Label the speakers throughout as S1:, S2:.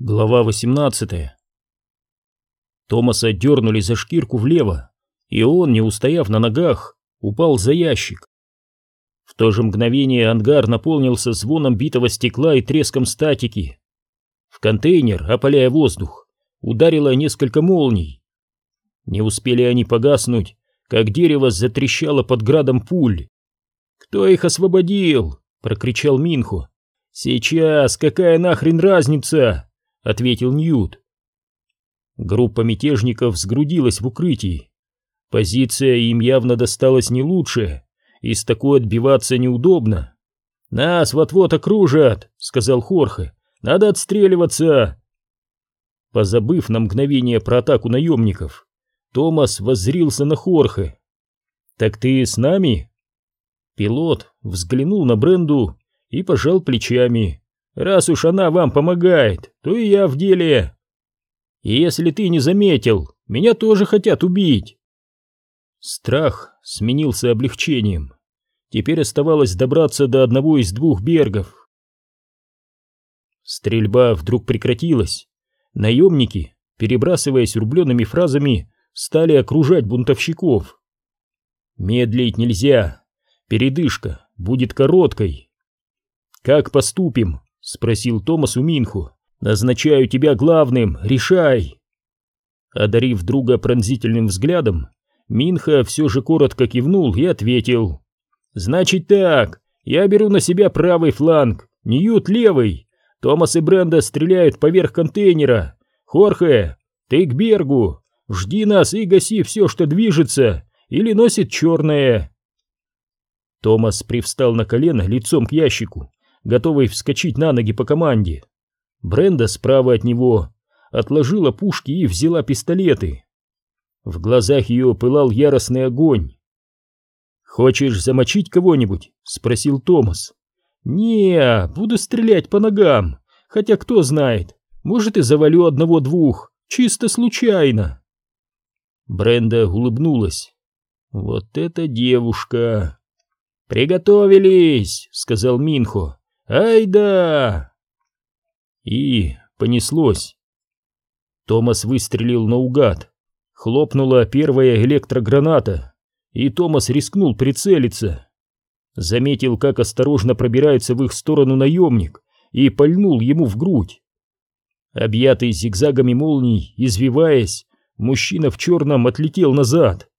S1: Глава 18 Томаса дернули за шкирку влево, и он, не устояв на ногах, упал за ящик. В то же мгновение ангар наполнился звоном битого стекла и треском статики. В контейнер, опаляя воздух, ударило несколько молний. Не успели они погаснуть, как дерево затрещало под градом пуль. «Кто их освободил?» — прокричал Минхо. «Сейчас, какая нахрен разница?» Ответил Ньют. Группа мятежников сгрудилась в укрытии. Позиция им явно досталась не лучше, и с такой отбиваться неудобно. «Нас вот-вот окружат», — сказал Хорхе. «Надо отстреливаться!» Позабыв на мгновение про атаку наемников, Томас воззрился на Хорхе. «Так ты с нами?» Пилот взглянул на Бренду и пожал плечами. Раз уж она вам помогает, то и я в деле. И если ты не заметил, меня тоже хотят убить. Страх сменился облегчением. Теперь оставалось добраться до одного из двух бергов. Стрельба вдруг прекратилась. Наемники, перебрасываясь рубленными фразами, стали окружать бунтовщиков. Медлить нельзя. Передышка будет короткой. Как поступим? — спросил Томас у Минху. «Назначаю тебя главным, решай!» Одарив друга пронзительным взглядом, Минха все же коротко кивнул и ответил. «Значит так, я беру на себя правый фланг, Ньют левый. Томас и Бренда стреляют поверх контейнера. Хорхе, ты к Бергу, жди нас и гаси все, что движется или носит черное». Томас привстал на колено лицом к ящику готовый вскочить на ноги по команде. Бренда справа от него отложила пушки и взяла пистолеты. В глазах ее пылал яростный огонь. «Хочешь замочить кого-нибудь?» — спросил Томас. «Не, буду стрелять по ногам, хотя кто знает, может и завалю одного-двух, чисто случайно». Бренда улыбнулась. «Вот эта девушка!» «Приготовились!» — сказал Минхо. Ай да! И понеслось. Томас выстрелил наугад. Хлопнула первая электрограната, и Томас рискнул прицелиться. Заметил, как осторожно пробирается в их сторону наемник, и пальнул ему в грудь. Объятый зигзагами молний, извиваясь, мужчина в черном отлетел назад.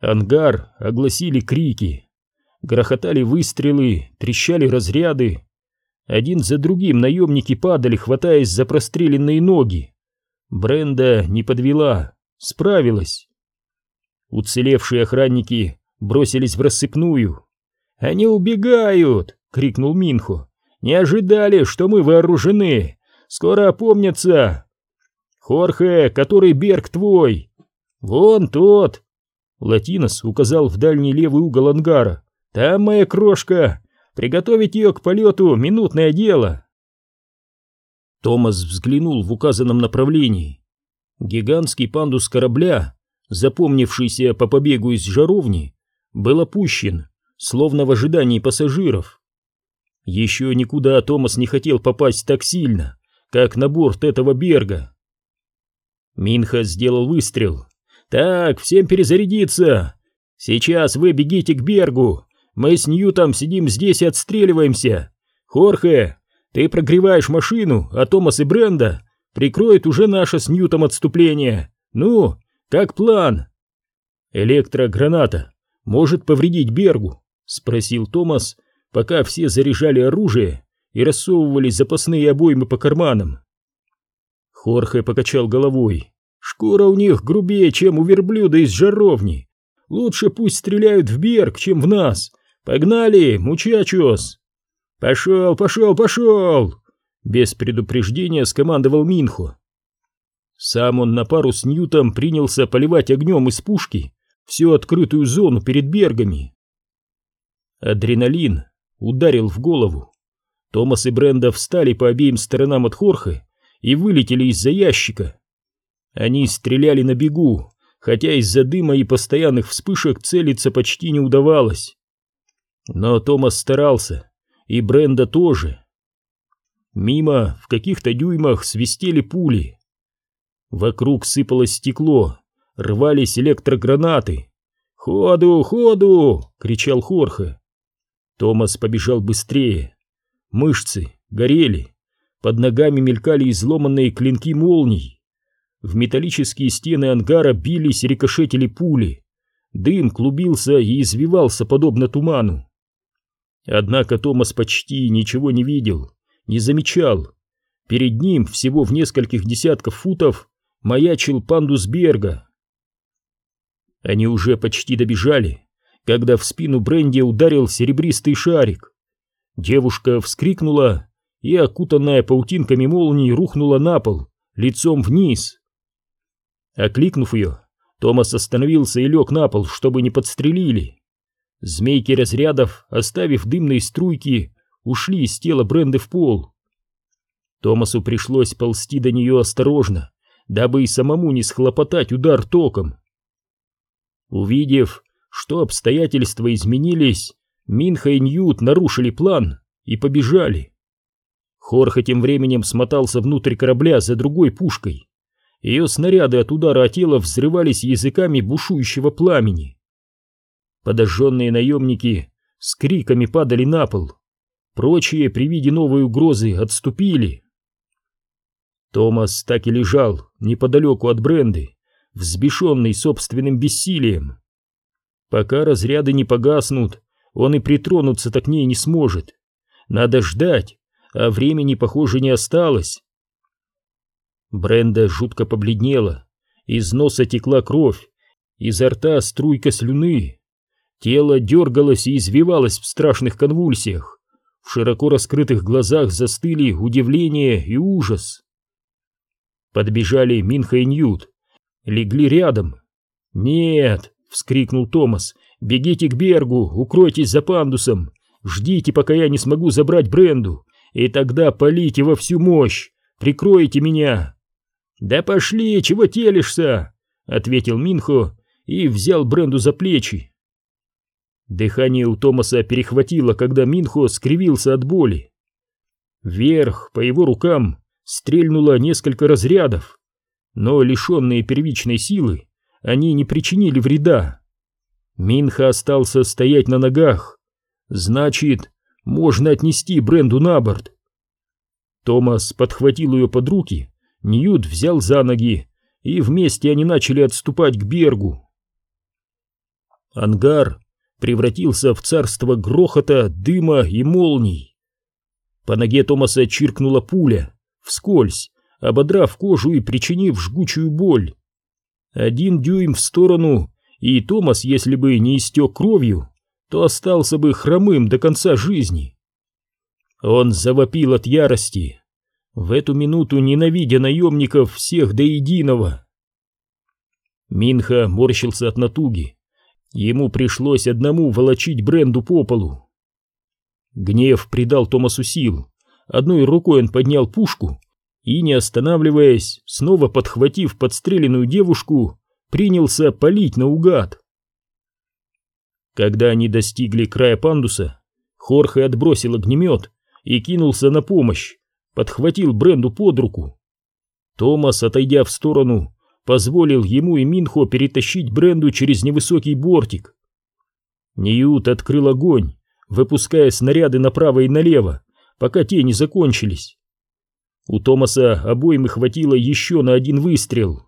S1: Ангар огласили крики. Грохотали выстрелы, трещали разряды. Один за другим наемники падали, хватаясь за простреленные ноги. Бренда не подвела, справилась. Уцелевшие охранники бросились в рассыпную. «Они убегают!» — крикнул Минхо. «Не ожидали, что мы вооружены! Скоро опомнятся!» «Хорхе, который Берг твой!» «Вон тот!» Латинос указал в дальний левый угол ангара. Там моя крошка. Приготовить ее к полету — минутное дело. Томас взглянул в указанном направлении. Гигантский пандус корабля, запомнившийся по побегу из жаровни, был опущен, словно в ожидании пассажиров. Еще никуда Томас не хотел попасть так сильно, как на борт этого берга. Минха сделал выстрел. «Так, всем перезарядиться! Сейчас вы бегите к бергу, мы с Ньютом сидим здесь и отстреливаемся. Хорхе, ты прогреваешь машину, а Томас и Бренда прикроют уже наше с Ньютом отступление. Ну, как план? Электрограната может повредить Бергу, спросил Томас, пока все заряжали оружие и рассовывали запасные обоймы по карманам. Хорхе покачал головой. Шкура у них грубее, чем у верблюда из жаровни. Лучше пусть стреляют в Берг, чем в нас, «Погнали, мучачос!» «Пошел, пошел, пошел!» Без предупреждения скомандовал Минхо. Сам он на пару с Ньютом принялся поливать огнем из пушки всю открытую зону перед бергами. Адреналин ударил в голову. Томас и Бренда встали по обеим сторонам от Хорхе и вылетели из-за ящика. Они стреляли на бегу, хотя из-за дыма и постоянных вспышек целиться почти не удавалось. Но Томас старался, и Бренда тоже. Мимо в каких-то дюймах свистели пули. Вокруг сыпалось стекло, рвались электрогранаты. «Ходу, ходу!» — кричал Хорхе. Томас побежал быстрее. Мышцы горели, под ногами мелькали изломанные клинки молний. В металлические стены ангара бились рикошетили пули. Дым клубился и извивался подобно туману. Однако Томас почти ничего не видел, не замечал. Перед ним, всего в нескольких десятков футов, маячил пандус Берга. Они уже почти добежали, когда в спину Бренди ударил серебристый шарик. Девушка вскрикнула и, окутанная паутинками молний, рухнула на пол, лицом вниз. Окликнув ее, Томас остановился и лег на пол, чтобы не подстрелили. Змейки разрядов, оставив дымные струйки, ушли из тела Бренды в пол. Томасу пришлось ползти до нее осторожно, дабы и самому не схлопотать удар током. Увидев, что обстоятельства изменились, Минха и Ньют нарушили план и побежали. Хорха тем временем смотался внутрь корабля за другой пушкой. Ее снаряды от удара о тело взрывались языками бушующего пламени. Подожженные наемники с криками падали на пол. Прочие при виде новой угрозы отступили. Томас так и лежал неподалеку от Бренды, взбешенный собственным бессилием. Пока разряды не погаснут, он и притронуться-то к ней не сможет. Надо ждать, а времени, похоже, не осталось. Бренда жутко побледнела, из носа текла кровь, изо рта струйка слюны. Тело дергалось и извивалось в страшных конвульсиях. В широко раскрытых глазах застыли удивление и ужас. Подбежали Минха и Ньют, легли рядом. «Нет!» — вскрикнул Томас. «Бегите к Бергу, укройтесь за пандусом, ждите, пока я не смогу забрать Бренду, и тогда полите во всю мощь, прикройте меня!» «Да пошли, чего телишься?» — ответил Минхо и взял Бренду за плечи. Дыхание у Томаса перехватило, когда Минхо скривился от боли. Вверх по его рукам стрельнуло несколько разрядов, но лишенные первичной силы они не причинили вреда. Минха остался стоять на ногах. Значит, можно отнести Бренду на борт. Томас подхватил ее под руки Ньют взял за ноги, и вместе они начали отступать к Бергу. Ангар превратился в царство грохота, дыма и молний. По ноге Томаса чиркнула пуля, вскользь, ободрав кожу и причинив жгучую боль. Один дюйм в сторону, и Томас, если бы не истек кровью, то остался бы хромым до конца жизни. Он завопил от ярости, в эту минуту ненавидя наемников всех до единого. Минха морщился от натуги. Ему пришлось одному волочить Бренду по полу. Гнев придал Томасу сил. Одной рукой он поднял пушку и, не останавливаясь, снова подхватив подстреленную девушку, принялся палить наугад. Когда они достигли края пандуса, Хорхе отбросил огнемет и кинулся на помощь подхватил Бренду под руку. Томас, отойдя в сторону, позволил ему и Минхо перетащить Бренду через невысокий бортик. Ньют открыл огонь, выпуская снаряды направо и налево, пока те не закончились. У Томаса обоим хватило еще на один выстрел.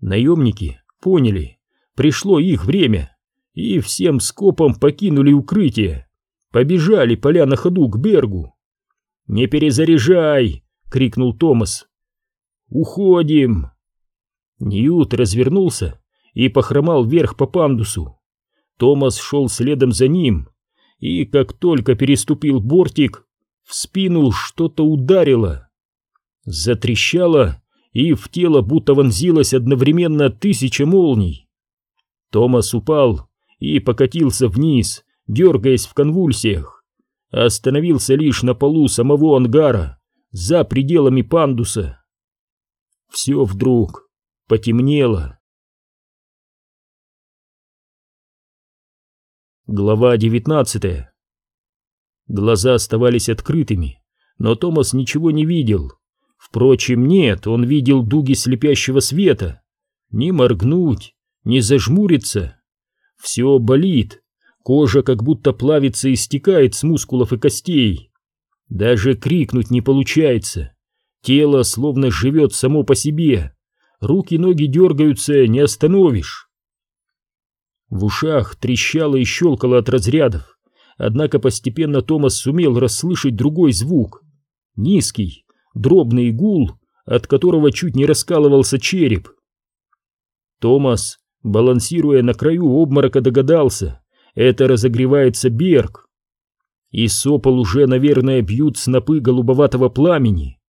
S1: Наемники поняли, пришло их время, и всем скопом покинули укрытие, побежали поля на ходу к Бергу. «Не перезаряжай!» — крикнул Томас. «Уходим!» Ньют развернулся и похромал вверх по пандусу. Томас шел следом за ним, и как только переступил бортик, в спину что-то ударило. Затрещало, и в тело будто вонзилось одновременно тысяча молний. Томас упал и покатился вниз, дергаясь в конвульсиях остановился лишь на полу самого ангара, за пределами пандуса. Все вдруг потемнело. Глава девятнадцатая. Глаза оставались открытыми, но Томас ничего не видел. Впрочем, нет, он видел дуги слепящего света. Не моргнуть, не зажмуриться. Все болит, кожа как будто плавится и стекает с мускулов и костей. Даже крикнуть не получается. Тело словно живет само по себе. Руки-ноги дергаются, не остановишь. В ушах трещало и щелкало от разрядов, однако постепенно Томас сумел расслышать другой звук. Низкий, дробный гул, от которого чуть не раскалывался череп. Томас, балансируя на краю обморока, догадался, это разогревается Берг. И сопол уже, наверное, бьют снопы голубоватого пламени.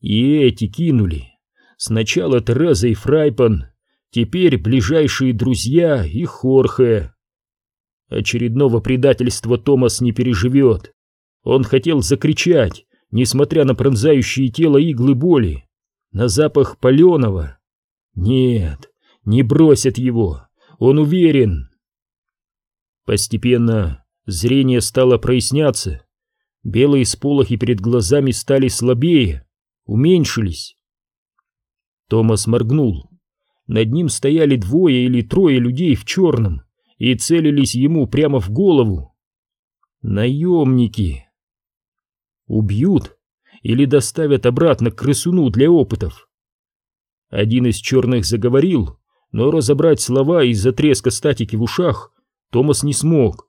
S1: И эти кинули. Сначала Тереза и Фрайпан, теперь ближайшие друзья и Хорхе. Очередного предательства Томас не переживет. Он хотел закричать, несмотря на пронзающие тело иглы боли, на запах паленого. Нет, не бросят его, он уверен. Постепенно зрение стало проясняться, белые сполохи перед глазами стали слабее, уменьшились. Томас моргнул. Над ним стояли двое или трое людей в черном и целились ему прямо в голову. Наемники. Убьют или доставят обратно к крысуну для опытов. Один из черных заговорил, но разобрать слова из-за треска статики в ушах Томас не смог.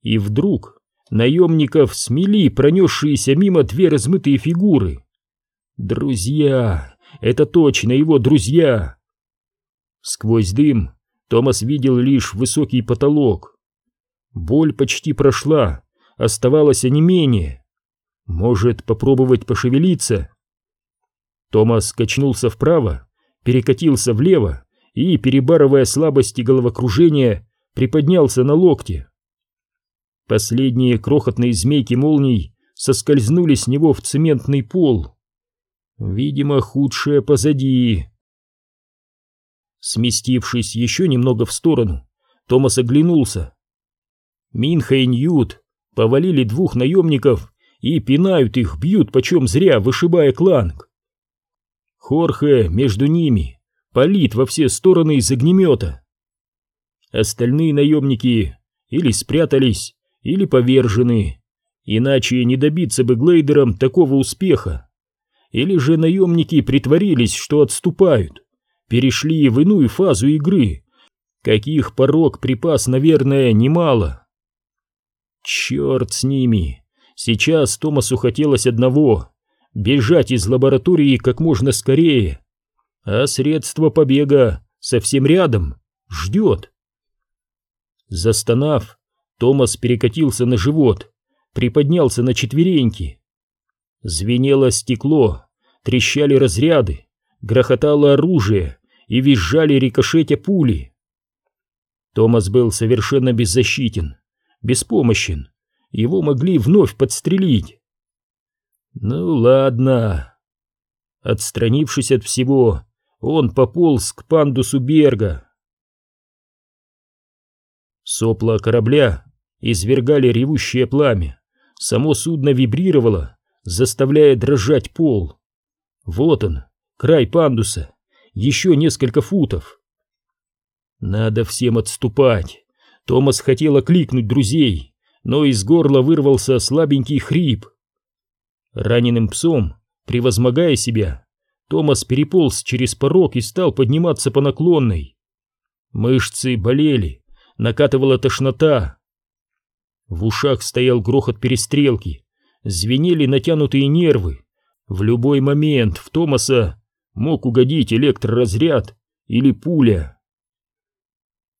S1: И вдруг наемников смели пронесшиеся мимо две размытые фигуры. Друзья, это точно его друзья. Сквозь дым Томас видел лишь высокий потолок. Боль почти прошла, оставалось онемение. Может, попробовать пошевелиться? Томас качнулся вправо, перекатился влево и, перебарывая слабость и головокружение, приподнялся на локте. Последние крохотные змейки молний соскользнули с него в цементный пол. Видимо, худшее позади. Сместившись еще немного в сторону, Томас оглянулся. Минха и Ньют повалили двух наемников и пинают их, бьют почем зря, вышибая кланг. Хорхе между ними палит во все стороны из огнемета. Остальные наемники или спрятались, или повержены, иначе не добиться бы Глейдером такого успеха. Или же наемники притворились, что отступают перешли в иную фазу игры, каких порог припас, наверное, немало. Черт с ними! Сейчас Томасу хотелось одного — бежать из лаборатории как можно скорее, а средство побега совсем рядом, ждет. Застонав, Томас перекатился на живот, приподнялся на четвереньки. Звенело стекло, трещали разряды, грохотало оружие и визжали рикошетя пули. Томас был совершенно беззащитен, беспомощен, его могли вновь подстрелить. Ну ладно. Отстранившись от всего, он пополз к пандусу Берга. Сопла корабля извергали ревущее пламя, само судно вибрировало, заставляя дрожать пол. Вот он, край пандуса, еще несколько футов. Надо всем отступать. Томас хотел окликнуть друзей, но из горла вырвался слабенький хрип. Раненым псом, превозмогая себя, Томас переполз через порог и стал подниматься по наклонной. Мышцы болели, накатывала тошнота. В ушах стоял грохот перестрелки, звенели натянутые нервы. В любой момент в Томаса мог угодить электроразряд или пуля.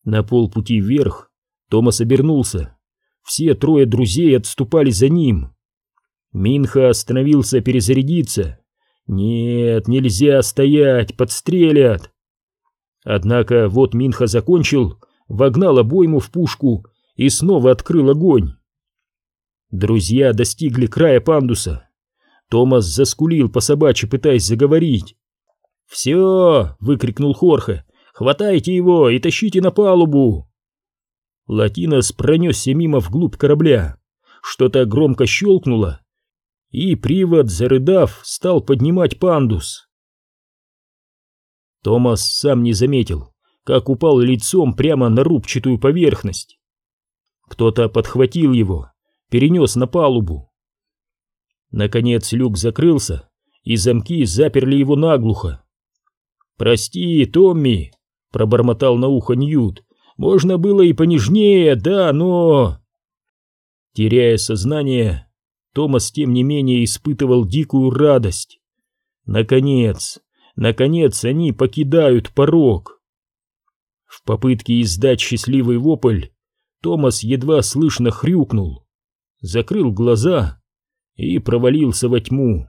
S1: На полпути вверх Томас обернулся. Все трое друзей отступали за ним. Минха остановился перезарядиться. Нет, нельзя стоять, подстрелят. Однако вот Минха закончил, вогнал обойму в пушку и снова открыл огонь. Друзья достигли края пандуса. Томас заскулил по собачьи, пытаясь заговорить. «Все!» — выкрикнул Хорхе. «Хватайте его и тащите на палубу!» Латинос пронесся мимо вглубь корабля. что-то громко щелкнуло, и привод, зарыдав, стал поднимать пандус. Томас сам не заметил, как упал лицом прямо на рубчатую поверхность. Кто-то подхватил его, перенес на палубу. Наконец люк закрылся, и замки заперли его наглухо. «Прости, Томми», — пробормотал на ухо Ньют, — «можно было и понежнее, да, но...» Теряя сознание, Томас тем не менее испытывал дикую радость. Наконец, наконец они покидают порог. В попытке издать счастливый вопль, Томас едва слышно хрюкнул, закрыл глаза и провалился во тьму.